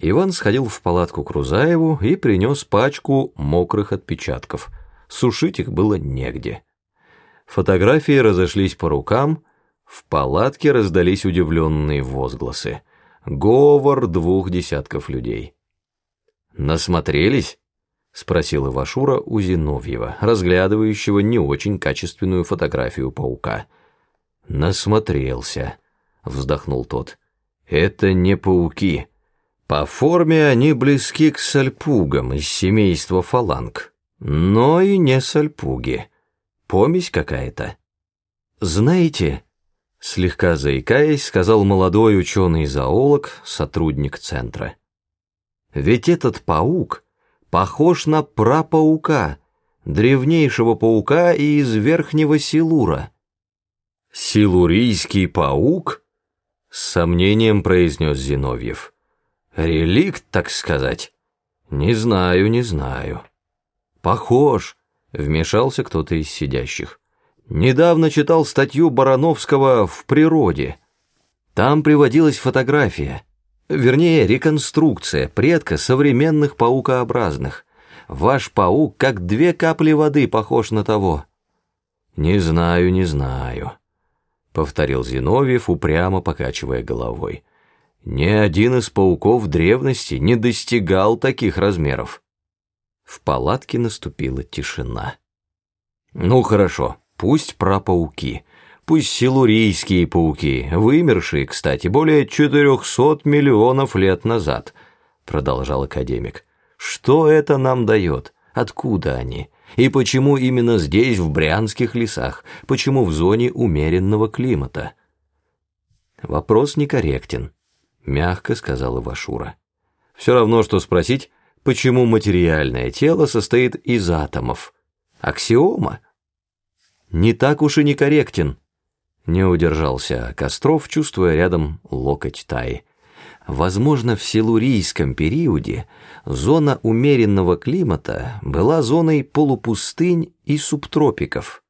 Иван сходил в палатку к Рузаеву и принес пачку мокрых отпечатков. Сушить их было негде. Фотографии разошлись по рукам, в палатке раздались удивленные возгласы. Говор двух десятков людей. «Насмотрелись?» — спросил Ивашура у Зиновьева, разглядывающего не очень качественную фотографию паука. «Насмотрелся», — вздохнул тот. «Это не пауки». По форме они близки к сальпугам из семейства фаланг, но и не сальпуги. Помесь какая-то. Знаете, слегка заикаясь, сказал молодой ученый-зоолог, сотрудник центра. Ведь этот паук похож на прапаука, древнейшего паука из Верхнего Силура. «Силурийский паук?» — с сомнением произнес Зиновьев. Реликт, так сказать? Не знаю, не знаю. Похож, вмешался кто-то из сидящих. Недавно читал статью Барановского в «Природе». Там приводилась фотография, вернее, реконструкция предка современных паукообразных. Ваш паук, как две капли воды, похож на того. Не знаю, не знаю, повторил Зиновьев, упрямо покачивая головой. Ни один из пауков древности не достигал таких размеров. В палатке наступила тишина. Ну хорошо, пусть про пауки, пусть силурийские пауки, вымершие, кстати, более 400 миллионов лет назад, продолжал академик. Что это нам дает? Откуда они? И почему именно здесь, в Брянских лесах? Почему в зоне умеренного климата? Вопрос некорректен мягко сказала Вашура. Все равно, что спросить, почему материальное тело состоит из атомов. Аксиома? Не так уж и некорректен. Не удержался Костров, чувствуя рядом локоть Таи. Возможно, в силурийском периоде зона умеренного климата была зоной полупустынь и субтропиков.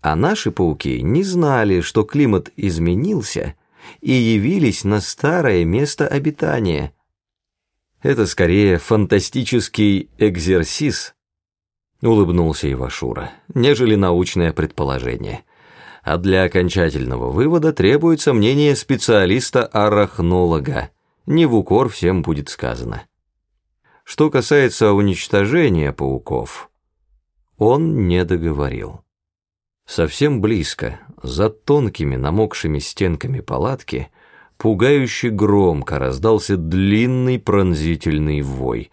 А наши пауки не знали, что климат изменился – и явились на старое место обитания. Это скорее фантастический экзерсис, улыбнулся Ивашура, нежели научное предположение. А для окончательного вывода требуется мнение специалиста-арахнолога. Не в укор всем будет сказано. Что касается уничтожения пауков, он не договорил. Совсем близко, за тонкими намокшими стенками палатки, пугающе громко раздался длинный пронзительный вой,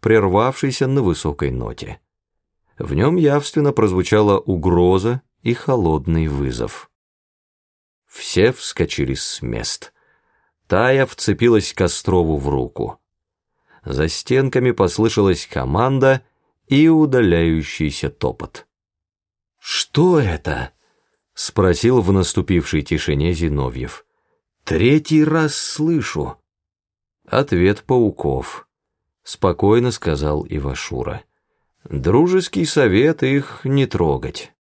прервавшийся на высокой ноте. В нем явственно прозвучала угроза и холодный вызов. Все вскочили с мест. Тая вцепилась Кострову в руку. За стенками послышалась команда и удаляющийся топот. «Что это?» — спросил в наступившей тишине Зиновьев. «Третий раз слышу». «Ответ пауков», — спокойно сказал Ивашура. «Дружеский совет их не трогать».